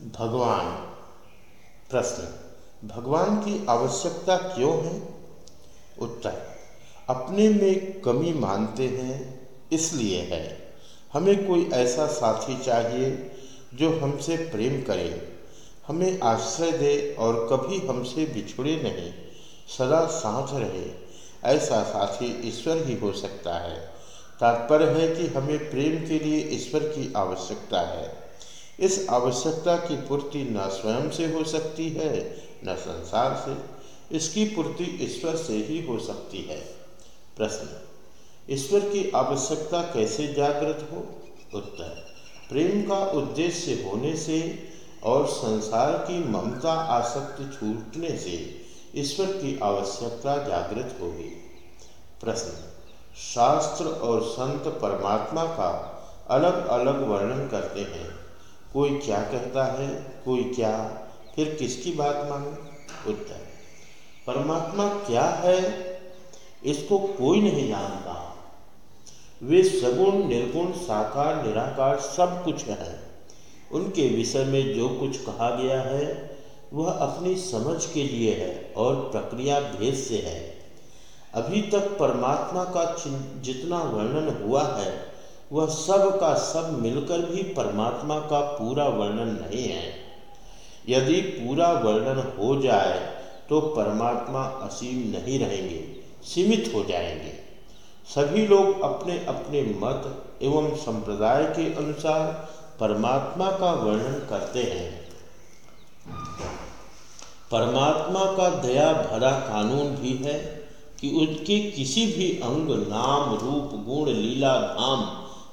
भगवान। प्रश्न, भगवान की आवश्यकता क्यों है? उत्तर, अपने में कमी मानते हैं, इसलिए है। हमें कोई ऐसा साथी चाहिए जो हमसे प्रेम करे, हमें आश्रय दे और कभी हमसे बिछुड़े नहीं, सदा साथ रहे। ऐसा साथी ईश्वर ही हो सकता है। तात्पर्य है कि हमें प्रेम के लिए ईश्वर की आवश्यकता है। इस आवश्यकता की पूर्ति न स्वयं से हो सकती है, न संसार से। इसकी पूर्ति ईश्वर से ही हो सकती है। प्रश्न, ईश्वर की आवश्यकता कैसे जागृत हो? उत्तर, प्रेम का उद्देश्य होने से और संसार की ममता आसक्ति छूटने से ईश्वर की आवश्यकता जागृत होगी। प्रश्न, शास्त्र और संत परमात्मा का अलग अलग वर्णन करते हैं। कोई क्या कहता है, कोई क्या, फिर किसकी बात माने? उत्तर, परमात्मा क्या है, इसको कोई नहीं जानता। वे सगुण, निर्गुण, साकार, निराकार सब कुछ है। उनके विषय में जो कुछ कहा गया है, वह अपनी समझ के लिए है और प्रक्रिया भेद से है। अभी तक परमात्मा का जितना वर्णन हुआ है वह सब का सब मिलकर भी परमात्मा का पूरा वर्णन नहीं है। यदि पूरा वर्णन हो जाए तो परमात्मा असीम नहीं रहेंगे, सीमित हो जाएँगे। सभी लोग अपने अपने मत एवं संप्रदाय के अनुसार परमात्मा का वर्णन करते हैं। परमात्मा का दया भरा कानून भी है कि उसके किसी भी अंग, नाम, रूप, गुण, लीला धाम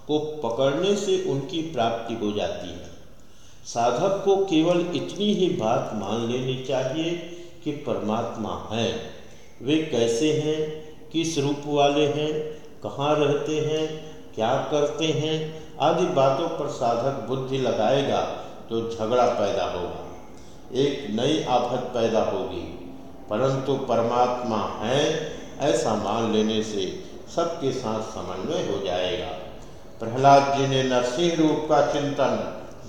को पकड़ने से उनकी प्राप्ति हो जाती है। साधक को केवल इतनी ही बात मान लेनी चाहिए कि परमात्मा है। वे कैसे हैं? किस रूप वाले हैं? कहाँ रहते हैं? क्या करते हैं? आदि बातों पर साधक बुद्धि लगाएगा तो झगड़ा पैदा होगा। एक नई आफत पैदा होगी। परंतु परमात्मा है, ऐसा मान लेने से सबके साथ समन्वय हो जाएगा। प्रहलाद जी ने नरसिंह रूप का चिंतन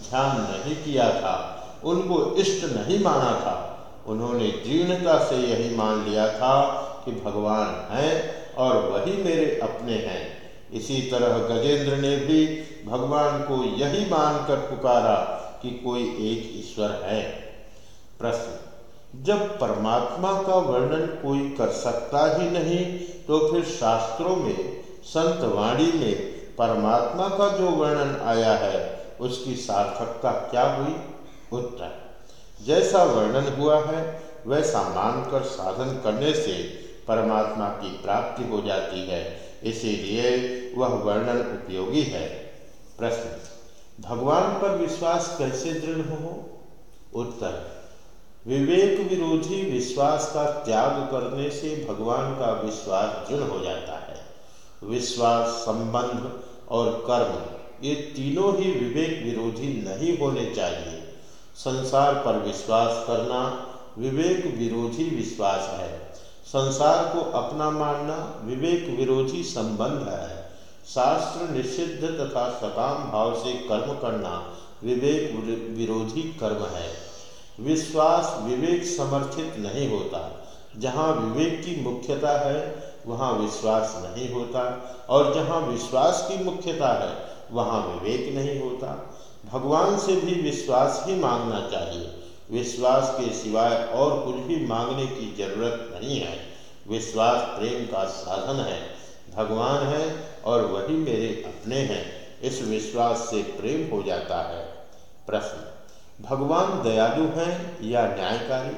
ध्यान नहीं किया था, उनको इष्ट नहीं माना था। उन्होंने जीर्णता से यही मान लिया था कि भगवान हैं और वही मेरे अपने हैं। इसी तरह गजेंद्र ने भी भगवान को यही मानकर पुकारा कि कोई एक ईश्वर है। प्रश्न, जब परमात्मा का वर्णन कोई कर सकता ही नहीं तो फिर शास्त्रों में, संत वाणी में परमात्मा का जो वर्णन आया है, उसकी सार्थकता क्या हुई? उत्तर, जैसा वर्णन हुआ है, वैसा मानकर साधन करने से परमात्मा की प्राप्ति हो जाती है। इसीलिए वह वर्णन उपयोगी है। प्रश्न, भगवान पर विश्वास कैसे दृढ़ हो? उत्तर, विवेक विरोधी विश्वास का त्याग करने से भगवान का विश्वास दृढ़ हो जाता है। विश्वास संबंध और कर्म। ये तीनों ही विवेक विरोधी नहीं होने चाहिए। संसार पर विश्वास करना विवेक विरोधी विश्वास है। संसार को अपना मानना विवेक विरोधी संबंध है। शास्त्र निषिद्ध तथा सकाम भाव से कर्म करना विवेक विरोधी कर्म है। विश्वास विवेक समर्थित नहीं होता। जहाँ विवेक की मुख्यता है वहाँ विश्वास नहीं होता और जहाँ विश्वास की मुख्यता है, वहाँ विवेक नहीं होता। भगवान से भी विश्वास ही मांगना चाहिए। विश्वास के सिवाय और कुछ भी मांगने की ज़रूरत नहीं है। विश्वास प्रेम का साधन है। भगवान है और वही मेरे अपने हैं। इस विश्वास से प्रेम हो जाता है। प्रश्न, भगवान दयालु हैं या न्यायकारी?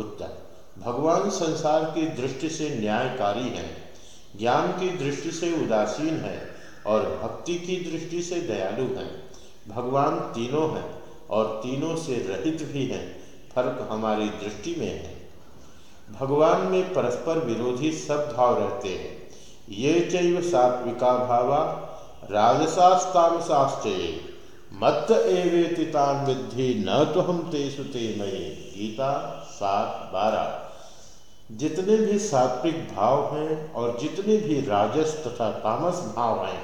उत्तर भगवान संसार की दृष्टि से न्यायकारी हैं, ज्ञान की दृष्टि से उदासीन है और भक्ति की दृष्टि से दयालु हैं। भगवान तीनों हैं और तीनों से रहित भी हैं, फ़र्क हमारी दृष्टि में है। भगवान में परस्पर विरोधी सब भाव रहते हैं। ये चैव सात्विका भावा, राजसास्तामसाश्चये। मत एवेतितान विद्धि न तो हम तेसु ते मये। गीता सात बारह। जितने भी सात्विक भाव हैं और जितने भी राजस तथा तामस भाव हैं,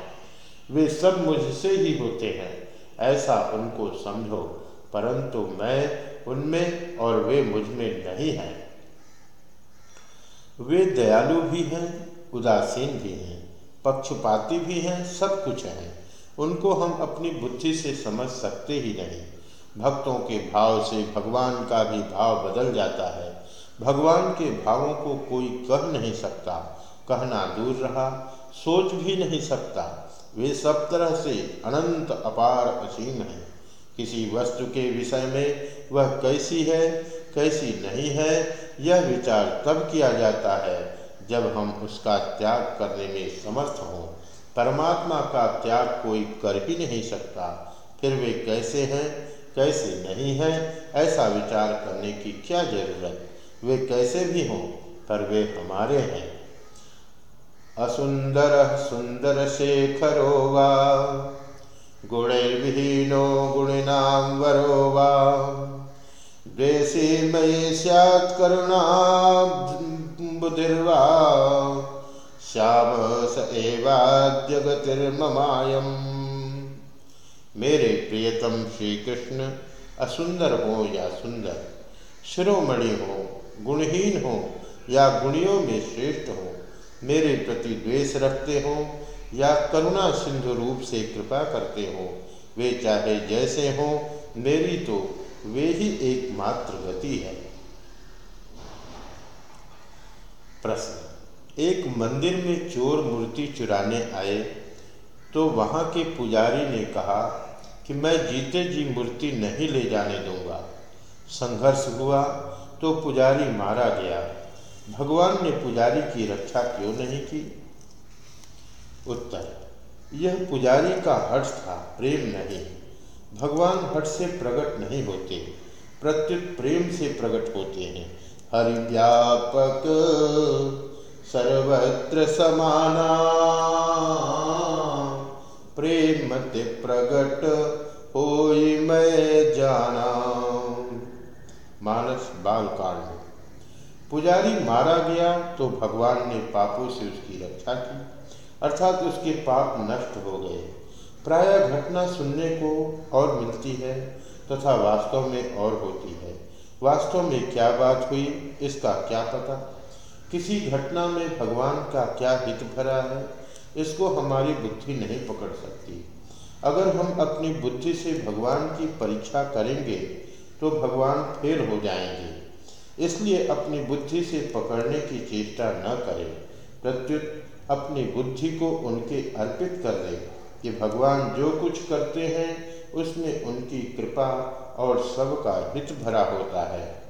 वे सब मुझसे ही होते हैं। ऐसा उनको समझो, परंतु मैं उनमें और वे मुझमें नहीं हैं। वे दयालु भी हैं, उदासीन भी हैं, पक्षपाती भी हैं, सब कुछ हैं। उनको हम अपनी बुद्धि से समझ सकते ही नहीं। भक्तों के भाव से भगवान का भी भाव बदल जाता है। भगवान के भावों को कोई कह नहीं सकता, कहना दूर रहा, सोच भी नहीं सकता। वे सब तरह से अनंत, अपार, असीम हैं। किसी वस्तु के विषय में वह कैसी है, कैसी नहीं है, यह विचार तब किया जाता है जब हम उसका त्याग करने में समर्थ हों। परमात्मा का त्याग कोई कर ही नहीं सकता। फिर वे कैसे हैं, कैसे नहीं हैं, ऐसा विचार करने की क्या ज़रूरत? वे कैसे भी हों, पर वे हमारे हैं। असुंदर सुंदर शेखरो वा गुणैर्विहीनो गुणिनां वरो वा द्वेषे मयि करुणा बुधिर्वा श्याम स मेरे प्रियतम श्री कृष्ण असुंदर हो या सुंदर, शिरोमणि हो गुणहीन हो या गुणियों में श्रेष्ठ हो, मेरे प्रति द्वेष रखते हो या करुणा सिंधु रूप से कृपा करते हो, वे चाहे जैसे हो, मेरी तो वे ही एकमात्र गति है। प्रश्न, एक मंदिर में चोर मूर्ति चुराने आए तो वहाँ के पुजारी ने कहा कि मैं जीते जी मूर्ति नहीं ले जाने दूँगा। संघर्ष हुआ तो पुजारी मारा गया। भगवान ने पुजारी की रक्षा क्यों नहीं की? उत्तर, यह पुजारी का हर्ष था, प्रेम नहीं। भगवान हट से प्रकट नहीं होते, प्रत्युत प्रेम से प्रकट होते हैं। हरि व्यापक सर्वत्र समाना, प्रेम मत प्रकट हो मैं जाना। मानस बाल कांड पुजारी मारा गया तो भगवान ने पापों से उसकी रक्षा की, अर्थात उसके पाप नष्ट हो गए। प्राय घटना सुनने को और मिलती है तथा वास्तव में और होती है। वास्तव में क्या बात हुई, इसका क्या पता? किसी घटना में भगवान का क्या हित भरा है, इसको हमारी बुद्धि नहीं पकड़ सकती। अगर हम अपनी बुद्धि से भगवान की परीक्षा करेंगे तो भगवान फेल हो जाएँगे। इसलिए अपनी बुद्धि से पकड़ने की चेष्टा न करें। प्रत्युत अपनी बुद्धि को उनके अर्पित कर दें कि भगवान जो कुछ करते हैं, उसमें उनकी कृपा और सबका हित भरा होता है।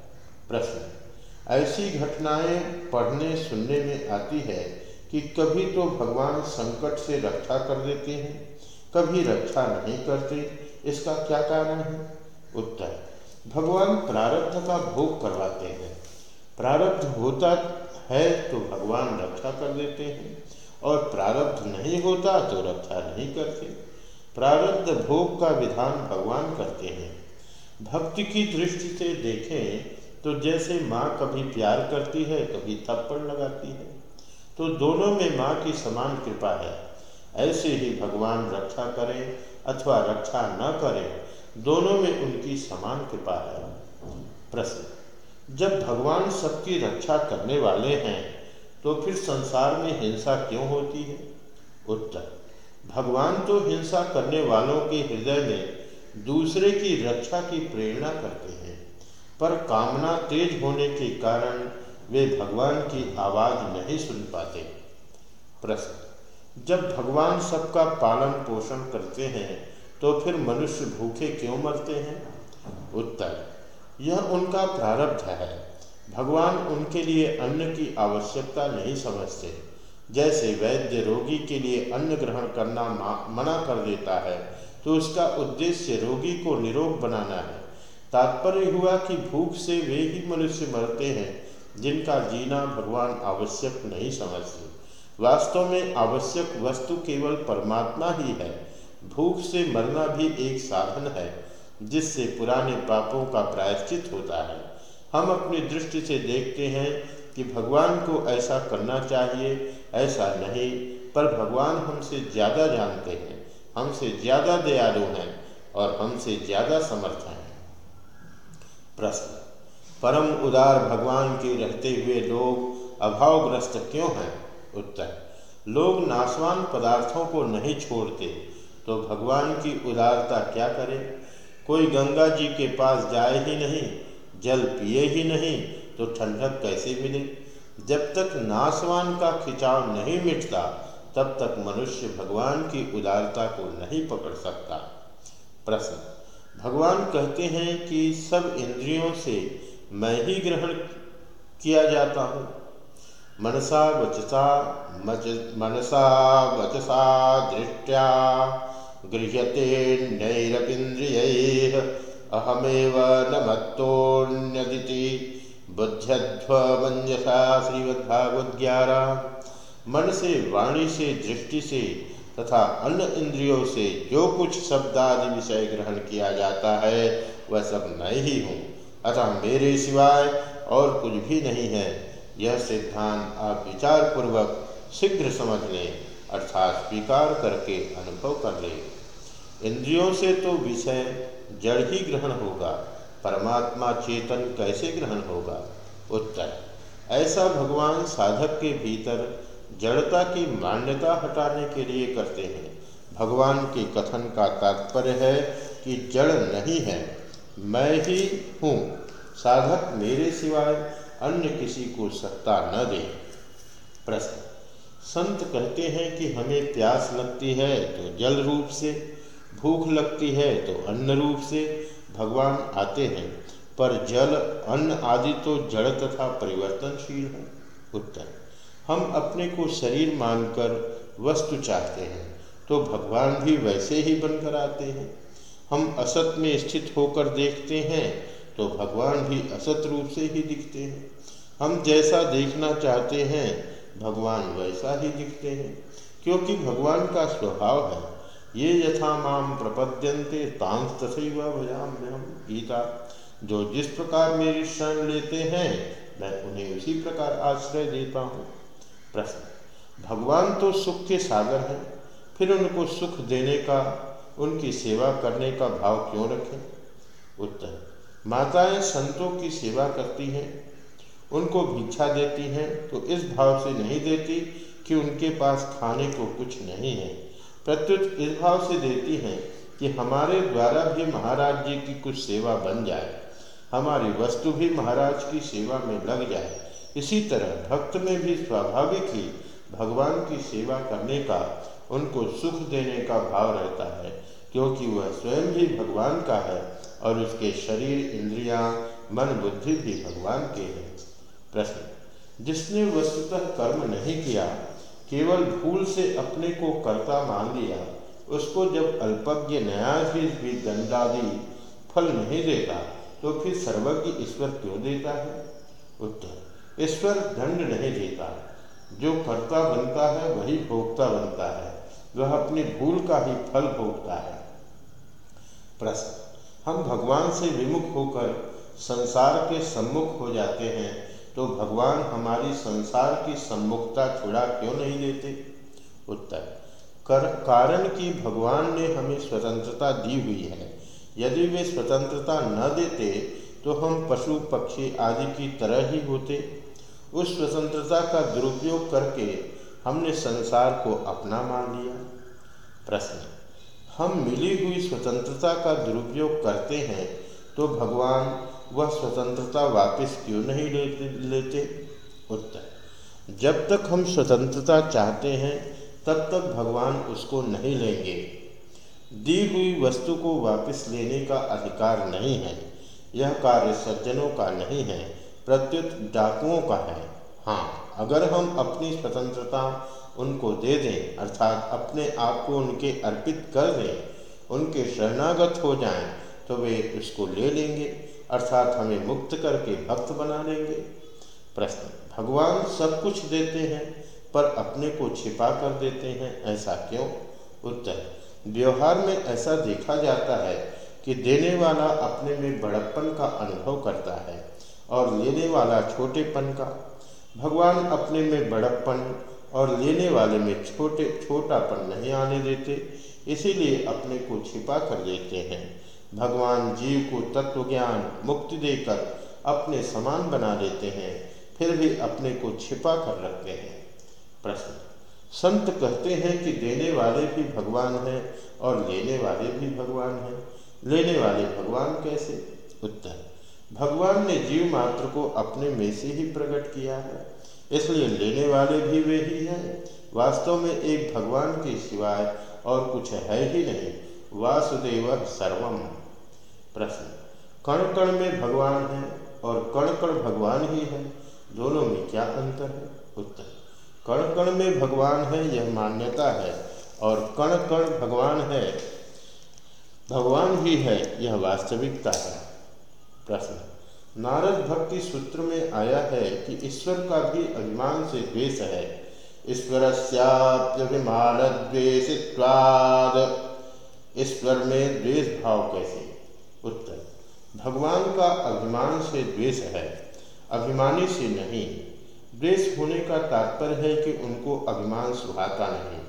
प्रश्न। ऐसी घटनाएँ पढ़ने, सुनने में आती है कि कभी तो भगवान संकट से रक्षा कर देते हैं, कभी रक्षा नहीं करते। इसका क्या कारण है? उत्तर। भगवान प्रारब्ध का भोग करवाते हैं। प्रारब्ध होता है तो भगवान रक्षा कर देते हैं और प्रारब्ध नहीं होता तो रक्षा नहीं करते। प्रारब्ध भोग का विधान भगवान करते हैं। भक्ति की दृष्टि से देखें तो जैसे माँ कभी प्यार करती है, कभी थप्पड़ लगाती है तो दोनों में माँ की समान कृपा है। ऐसे ही भगवान रक्षा करें अथवा रक्षा न करें दोनों में उनकी समान कृपा है। प्रश्न, जब भगवान सबकी रक्षा करने वाले हैं तो फिर संसार में हिंसा क्यों होती है? उत्तर, भगवान तो हिंसा करने वालों के हृदय में दूसरे की रक्षा की प्रेरणा करते हैं, पर कामना तेज होने के कारण वे भगवान की आवाज़ नहीं सुन पाते। प्रश्न, जब भगवान सबका पालन पोषण करते हैं तो फिर मनुष्य भूखे क्यों मरते हैं? उत्तर, यह उनका प्रारब्ध है। भगवान उनके लिए अन्न की आवश्यकता नहीं समझते। जैसे वैद्य रोगी के लिए अन्न ग्रहण करना मना कर देता है तो उसका उद्देश्य रोगी को निरोग बनाना है। तात्पर्य हुआ कि भूख से वे ही मनुष्य मरते हैं, जिनका जीना भगवान आवश्यक नहीं समझते। वास्तव में आवश्यक वस्तु केवल परमात्मा ही है। भूख से मरना भी एक साधन है, जिससे पुराने पापों का प्रायश्चित होता है। हम अपनी दृष्टि से देखते हैं कि भगवान को ऐसा करना चाहिए, ऐसा नहीं, पर भगवान हमसे ज़्यादा जानते हैं, हमसे ज़्यादा दयालु हैं और हमसे ज़्यादा समर्थ हैं। प्रश्न, परम उदार भगवान के रहते हुए लोग अभावग्रस्त क्यों हैं? उत्तर, लोग नाशवान पदार्थों को नहीं छोड़ते तो भगवान की उदारता क्या करे? कोई गंगा जी के पास जाए ही नहीं, जल पिए ही नहीं तो ठंडक कैसे मिले? जब तक नासवान का खिंचाव नहीं मिटता, तब तक मनुष्य भगवान की उदारता को नहीं पकड़ सकता। प्रश्न। भगवान कहते हैं कि सब इंद्रियों से मैं ही ग्रहण किया जाता हूँ। मनसा वचसा मच, मनसा वचसा दृष्टिया गृह्यते नैरपीन्द्रिय अहमेव न मत्तोन्यदिति बुद्ध्यध्वमंजसा श्रीमद्भागवत ग्यारह मन से वाणी से दृष्टि से तथा अन्य इंद्रियों से जो कुछ शब्द आदि विषय ग्रहण किया जाता है, वह सब मैं ही हूँ। अतः मेरे सिवाय और कुछ भी नहीं है। यह सिद्धांत आप विचार पूर्वक शीघ्र समझ लें, अर्थात स्वीकार करके अनुभव कर लें। इंद्रियों से तो विषय जड़ ही ग्रहण होगा, परमात्मा चेतन कैसे ग्रहण होगा? उत्तर, ऐसा भगवान साधक के भीतर जड़ता की मान्यता हटाने के लिए करते हैं। भगवान के कथन का तात्पर्य है कि जड़ नहीं है, मैं ही हूँ। साधक मेरे सिवाय अन्य किसी को सत्ता न दे। प्रश्न, संत कहते हैं कि हमें प्यास लगती है तो जल रूप से भूख लगती है तो अन्न रूप से भगवान आते हैं, पर जल, अन्न आदि तो जड़ तथा परिवर्तनशील है। उत्तर, हम अपने को शरीर मानकर वस्तु चाहते हैं तो भगवान भी वैसे ही बनकर आते हैं। हम असत में स्थित होकर देखते हैं तो भगवान भी असत रूप से ही दिखते हैं। हम जैसा देखना चाहते हैं, भगवान वैसा ही दिखते हैं, क्योंकि भगवान का स्वभाव है। ये यथा माम प्रपद्यंते तांस तथैव भजाम गीता, जो जिस प्रकार मेरी शरण लेते हैं, मैं उन्हें उसी प्रकार आश्रय देता हूँ। प्रश्न, भगवान तो सुख के सागर हैं, फिर उनको सुख देने का, उनकी सेवा करने का भाव क्यों रखें? उत्तर, माताएँ संतों की सेवा करती हैं, उनको भिक्षा देती हैं तो इस भाव से नहीं देती कि उनके पास खाने को कुछ नहीं है। प्रत्युत इस भाव से देती हैं कि हमारे द्वारा भी महाराज जी की कुछ सेवा बन जाए हमारी वस्तु भी महाराज की सेवा में लग जाए। इसी तरह भक्त में भी स्वाभाविक ही भगवान की सेवा करने का उनको सुख देने का भाव रहता है क्योंकि वह स्वयं भी भगवान का है और उसके शरीर इंद्रियाँ, मन बुद्धि भी भगवान के हैं। प्रश्न जिसने वस्तुतः कर्म नहीं किया केवल भूल से अपने को कर्ता मान लिया, उसको जब अल्पज्ञ न्यायाधीश भी दंडादि फल नहीं देता तो फिर सर्वज्ञ ईश्वर क्यों देता है? उत्तर, ईश्वर दंड नहीं देता। जो कर्ता बनता है, वही भोक्ता बनता है। वह अपनी भूल का ही फल भोगता है। प्रश्न, हम भगवान से विमुख होकर संसार के सम्मुख हो जाते हैं तो भगवान हमारी संसार की सम्मुखता छुड़ा क्यों नहीं देते उत्तर, कर, कारण कि भगवान ने हमें स्वतंत्रता दी हुई है। यदि वे स्वतंत्रता न देते तो हम पशु, पक्षी आदि की तरह ही होते। उस स्वतंत्रता का दुरुपयोग करके हमने संसार को अपना मान लिया। प्रश्न, हम मिली हुई स्वतंत्रता का दुरुपयोग करते हैं तो भगवान वह स्वतंत्रता वापस क्यों नहीं ले लेते उत्तर जब तक हम स्वतंत्रता चाहते हैं, तब तक भगवान उसको नहीं लेंगे। दी हुई वस्तु को वापस लेने का अधिकार नहीं है। यह कार्य सज्जनों का नहीं है, प्रत्युत डाकुओं का है। हाँ अगर हम अपनी स्वतंत्रता उनको दे दें, अर्थात अपने आप को उनके अर्पित कर दें, उनके शरणागत हो जाएँ तो वे उसको ले लेंगे। अर्थात हमें मुक्त करके भक्त बना लेंगे। प्रश्न, भगवान सब कुछ देते हैं, पर अपने को छिपा कर देते हैं, ऐसा क्यों? उत्तर, व्यवहार में ऐसा देखा जाता है कि देने वाला अपने में बड़प्पन का अनुभव करता है और लेने वाला छोटेपन का। भगवान अपने में बड़प्पन और लेने वाले में छोटे, छोटापन नहीं आने देते, इसीलिए अपने को छिपा कर देते हैं। भगवान जीव को तत्व ज्ञान मुक्ति देकर अपने समान बना लेते हैं, फिर भी अपने को छिपा कर रखते हैं। प्रश्न, संत कहते हैं कि देने वाले भी भगवान हैं और लेने वाले भी भगवान हैं। लेने वाले भगवान कैसे? उत्तर, भगवान ने जीव मात्र को अपने में से ही प्रकट किया है, इसलिए लेने वाले भी वे ही हैं। वास्तव में एक भगवान के सिवाय और कुछ है ही नहीं। वासुदेव सर्वम। प्रश्न। कण कण में भगवान है और कण कण भगवान ही है। दोनों में क्या अंतर है? उत्तर। कण कण में भगवान है, यह मान्यता है। और कण कण भगवान है, भगवान ही है, यह वास्तविकता है। प्रश्न। नारद भक्ति सूत्र में आया है कि ईश्वर का भी अभिमान से द्वेष है। ईश्वर स्याप्यभिमान द्वेषित्वाद ईश्वर में द्वेष भाव कैसे? उत्तर। भगवान का अभिमान से द्वेष है, अभिमानी से नहीं। द्वेष होने का तात्पर्य है कि उनको अभिमान सुहाता नहीं,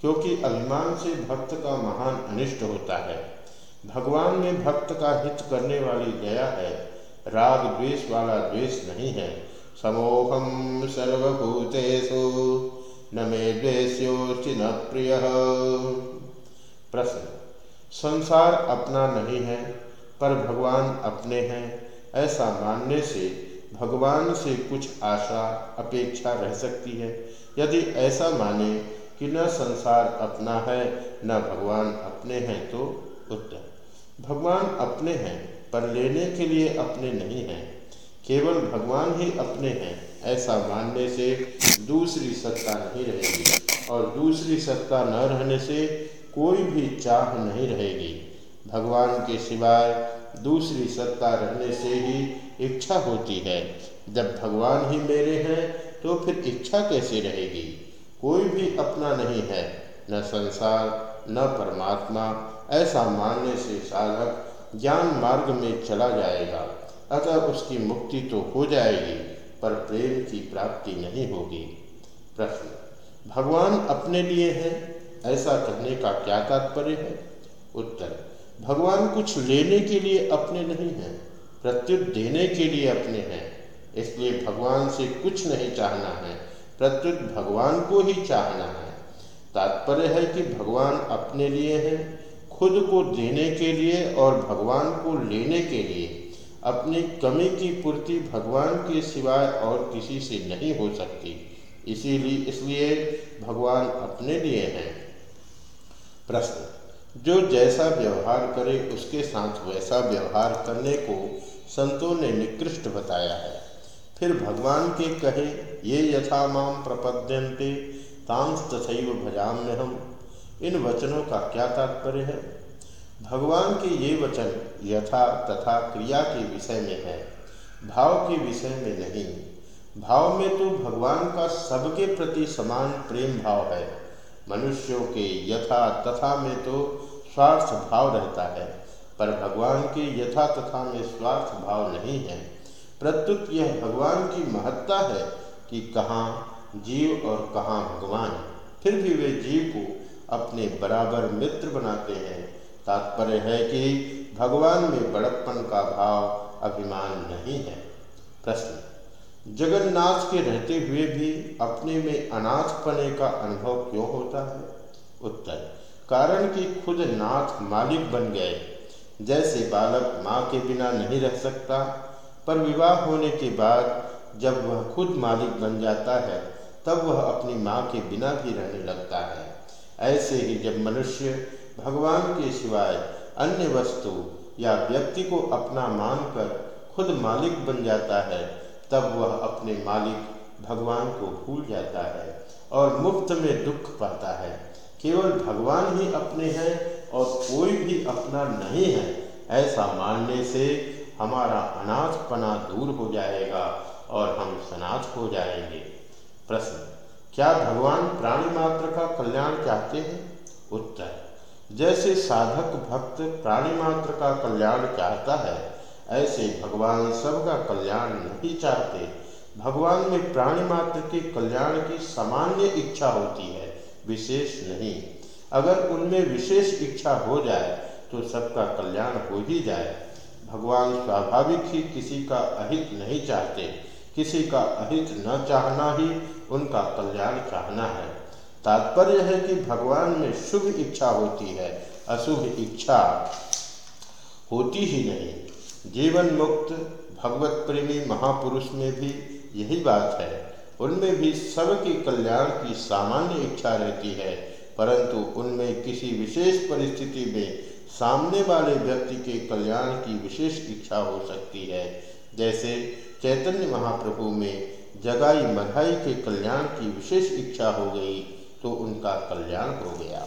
क्योंकि अभिमान से भक्त का महान अनिष्ट होता है। भगवान में भक्त का हित करने वाली दया है, राग द्वेष वाला द्वेष नहीं है। समोहम सर्वभूतेषु, न मे द्वेष्योचि न प्रिय। प्रश्न। संसार अपना नहीं है पर भगवान अपने हैं। ऐसा मानने से भगवान से कुछ आशा, अपेक्षा रह सकती है। यदि ऐसा माने कि न संसार अपना है, न भगवान अपने हैं तो उत्तर भगवान अपने हैं, पर लेने के लिए अपने नहीं हैं। केवल भगवान ही अपने हैं, ऐसा मानने से दूसरी सत्ता नहीं रहेगी। और दूसरी सत्ता न रहने से कोई भी चाह नहीं रहेगी। भगवान के सिवाय दूसरी सत्ता रहने से ही इच्छा होती है। जब भगवान ही मेरे हैं तो फिर इच्छा कैसे रहेगी? कोई भी अपना नहीं है, न संसार, न परमात्मा, ऐसा मानने से साधक ज्ञान मार्ग में चला जाएगा। अतः उसकी मुक्ति तो हो जाएगी, पर प्रेम की प्राप्ति नहीं होगी। प्रश्न, भगवान अपने लिए है? ऐसा कहने का क्या तात्पर्य है? उत्तर भगवान कुछ लेने के लिए अपने नहीं हैं, प्रत्युत देने के लिए अपने हैं, इसलिए भगवान से कुछ नहीं चाहना है, प्रत्युत भगवान को ही चाहना है। तात्पर्य है कि भगवान अपने लिए हैं, खुद को देने के लिए और भगवान को लेने के लिए। अपनी कमी की पूर्ति भगवान के सिवाय और किसी से नहीं हो सकती। इसीलिए, इसलिए भगवान अपने लिए हैं। प्रश्न। जो जैसा व्यवहार करे, उसके साथ वैसा व्यवहार करने को संतों ने निकृष्ट बताया है। फिर भगवान के कहे, ये यथा माम प्रपद्यंते तांस तथैव भजाम भजाम्य हम इन वचनों का क्या तात्पर्य है? भगवान के ये वचन यथा तथा क्रिया के विषय में है, भाव के विषय में नहीं। भाव में तो भगवान का सबके प्रति समान प्रेम भाव है। मनुष्यों के यथा तथा में तो स्वार्थ भाव रहता है, पर भगवान के यथा तथा में स्वार्थ भाव नहीं है। प्रत्युत यह भगवान की महत्ता है कि कहाँ जीव और कहाँ भगवान, फिर भी वे जीव को अपने बराबर मित्र बनाते हैं। तात्पर्य है कि भगवान में बड़प्पन का भाव अभिमान नहीं है। प्रश्न, जगन्नाथ के रहते हुए भी अपने में अनाथ पने का अनुभव क्यों होता है? उत्तर कारण कि खुद नाथ मालिक बन गए। जैसे बालक माँ के बिना नहीं रह सकता, पर विवाह होने के बाद जब वह खुद मालिक बन जाता है, तब वह अपनी माँ के बिना भी रहने लगता है। ऐसे ही जब मनुष्य भगवान के सिवाय अन्य वस्तु या व्यक्ति को अपना मानकर खुद मालिक बन जाता है, तब वह अपने मालिक भगवान को भूल जाता है और मुफ़्त में दुख पाता है। केवल भगवान ही अपने हैं और कोई भी अपना नहीं है। ऐसा मानने से हमारा अनाथपना दूर हो जाएगा और हम सनाथ हो जाएँगे। प्रश्न, क्या भगवान प्राणी मात्र का कल्याण चाहते हैं? उत्तर, जैसे साधक भक्त प्राणी मात्र का कल्याण चाहता है, ऐसे भगवान सबका कल्याण नहीं चाहते। भगवान में प्राणी मात्र के कल्याण की सामान्य इच्छा होती है। विशेष नहीं। अगर उनमें विशेष इच्छा हो जाए तो सबका कल्याण हो ही जाए। भगवान स्वाभाविक ही किसी का अहित नहीं चाहते। किसी का अहित न चाहना ही उनका कल्याण चाहना है। तात्पर्य है कि भगवान में शुभ इच्छा होती है, अशुभ इच्छा होती ही नहीं। जीवन मुक्त, भगवत प्रेमी महापुरुष में भी यही बात है। उनमें भी सबके कल्याण की सामान्य इच्छा रहती है, परंतु उनमें किसी विशेष परिस्थिति में सामने वाले व्यक्ति के कल्याण की विशेष इच्छा हो सकती है। जैसे चैतन्य महाप्रभु में जगाई मधाई के कल्याण की विशेष इच्छा हो गई तो उनका कल्याण हो गया।